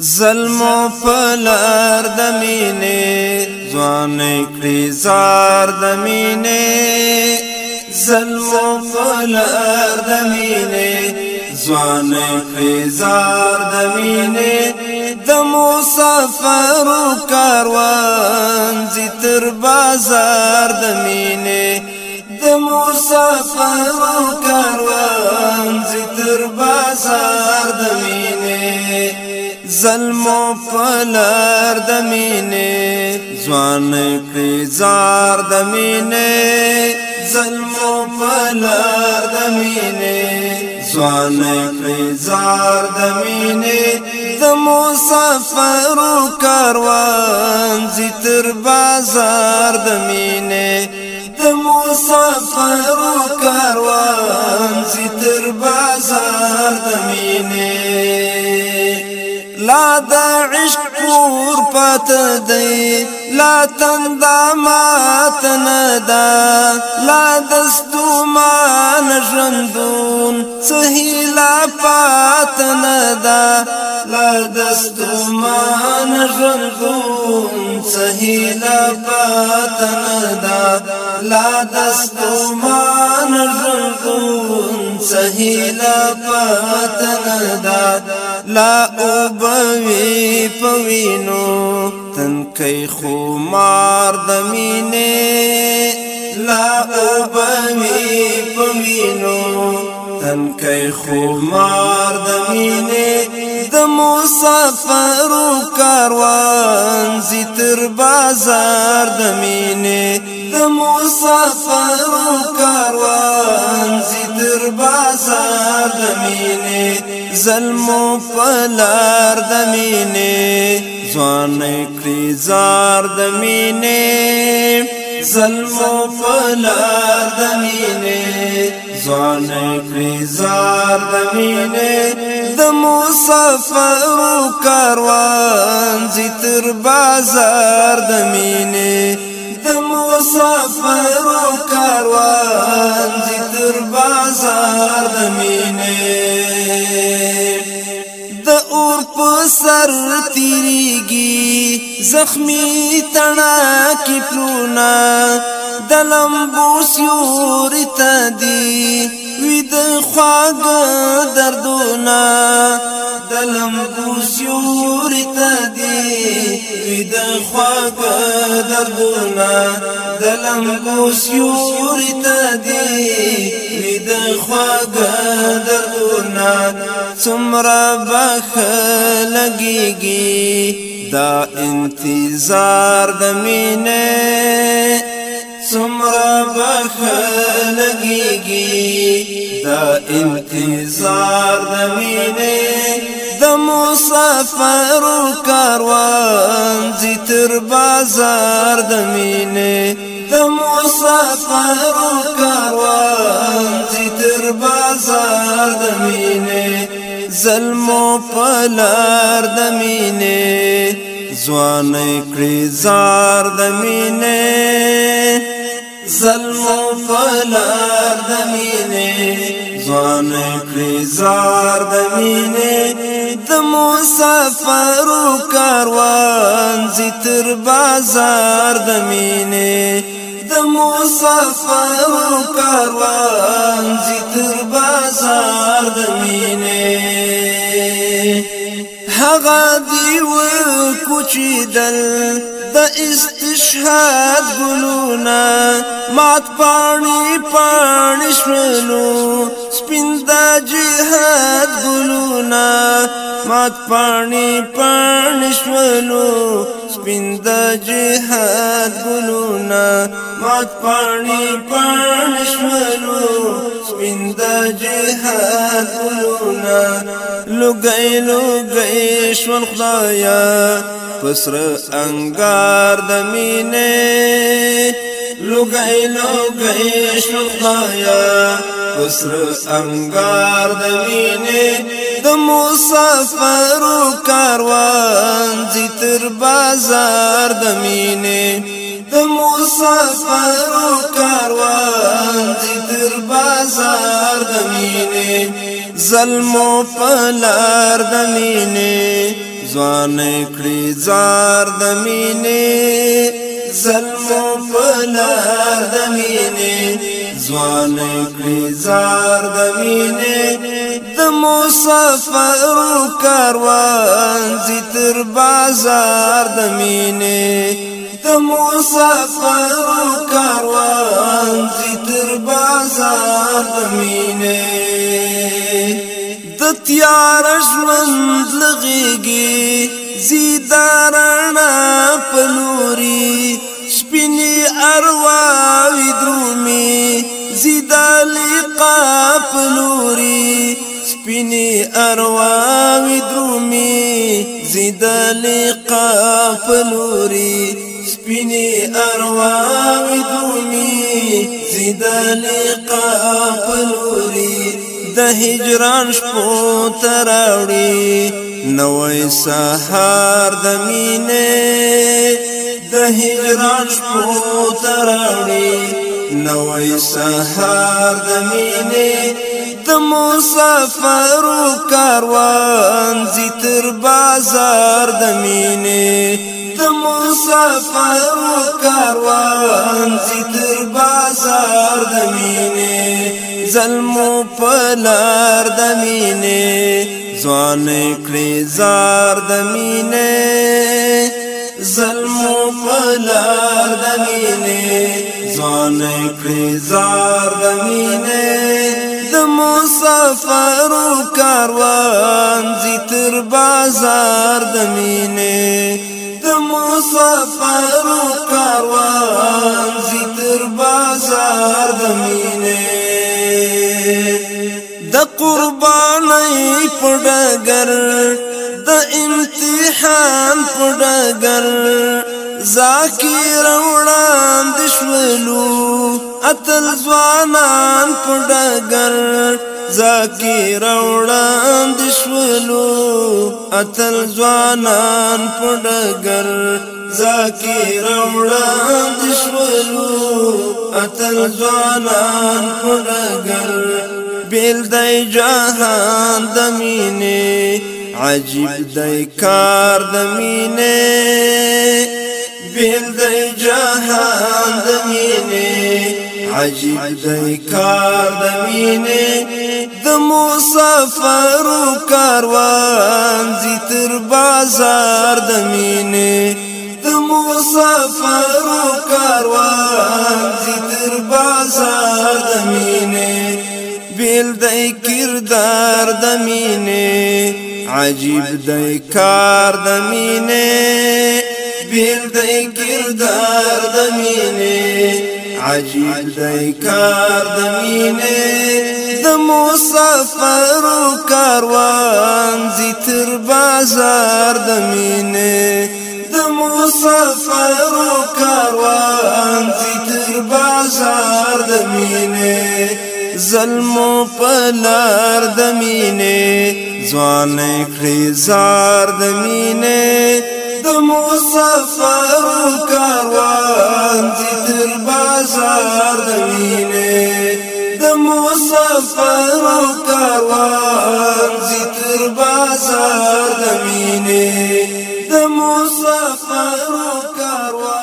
ظلمو پلار د مینې ځوان کړي زار د مینې ظلمو پلار د مینې ځوان کړي زار د مینې د مسافر کاروان زی تر بازار د مینې د مسافر کاروان زی تر بازار د مینې ظلمو پلار د مینې ځوان کړي زار د مینې ظلمو پلار د مینې ځوان کړي زار د مینې د مسافر کاروان زیتر بازار د مینې د مسافر کاروان زیتر بازار د مینې لا دا عشق پور پت دی لا تند مات ندا لا دستو مان سهی لا پات ندا لا دستو مان سهی لا پات ندا لا دستو مان سهی لا پات ندا لا اوبوي پوینو تنکی خمار د مینې لا اوبوي پوینو تنکی خمار د مینې د مسافرو کاروان زی تر بازار د مینې د مسافرو کاروان زی تر بازار د مینې زلمو پلار د مینې ځوان کړي زار د مینې زلمو پلار د مینې ځوان کړي زار د مینې د مسافر کاروان زی تر بازار د مینې د مسافر کاروان زی تر بازار د مینې د اور په سر تیریږي زخمی تنا کی پلونا د لمبو سیور ته دی د خواګ دردونه د لمبو سیوري ته دی د خواګ دردونه د لمبو سیوري ته دی د خواګ دردونه څومره بخ لګيږي دا انتظار د مینه انتظار د دمو سفر مسافر کاروان زی تر بازار د مینه د مسافر کاروان زی تر بازار د مینه زلمو پلار د مینه ځوانې کړي زار د زلمو پلار د مینې ځوان کړی زار د مینې د مسافرو کاروان زیتر بازار د مینې د مسافرو کاروان زیتر بازار د مینې هغه دی و کوچی دل د است شهاد ګلونا مات پانی پانی شلو سپیند جهاد ګلونا مات پانی پانی شلو سپیند جهاد ګلونا مات پانی پانی شلو من دا جهاد ولونا لګي لګي شون خدایا فسر انقار دميني مینې لګي لګي شون فسر انقار دميني دمو سفر كاروان زيتر بازار دميني دمو سفر كاروان مینه ظلم پلار د مینه ځوان کړي زار د مینه زلمو پلار دمینه زوان کړي زار دمینه د مسافر کاروان زتر بازار دمینه د مسافر کاروان زتر بازار دمینه د تیار ژوند لغيږي زیدارانا پلوري سپینی ارواوی درومی زیدالی قاپ لوری سپینی ارواوی درومی زیدالی قاپ لوری سپینی ارواوی درومی زیدالی قاپ لوری د هجران شپو تراوړي نوې سهار د مینې د هجران شپو ترړې نوې سهار د مینې د مسافر کاروان زی تر بازار د مینې د مسافر کاروان زی تر بازار د مینې زلمو پلار دمینه زوان کری زار دمینه زلمو پلار دمینه زوان کری زار دمینه دمو سفر و کاروان زیتر بازار دمینه دمو سفر و کاروان وای پډګر د امتحان پډګر زاکر وړاند شولو اتل ځوانان پډګر زاکر وړاند شولو اتل ځوانان پډګر زاکر وړاند شولو اتل ځوانان پډګر بیل دی جهان د مینې عجیب دی کار د مینې بیل دی جهان د مینې عجیب دی کار د مینې د مسافر کاروان زی تر بازار د مینې د مسافر کاروان زی تر بازار د مینې ښکیل دای کردار د مینې عجیب دای کار د مینې بیل دی کردار د مینې عجیب دای کار د مینې د مسافر کاروان زیتر بازار د مینې د مسافر کاروان زیتر بازار د زلمو پلار دمینے زوان اکری زار د مینې سفر مسافر کاروان تر بازار د مینې سفر مسافر کاروان تر بازار د مینې سفر مسافر کاروان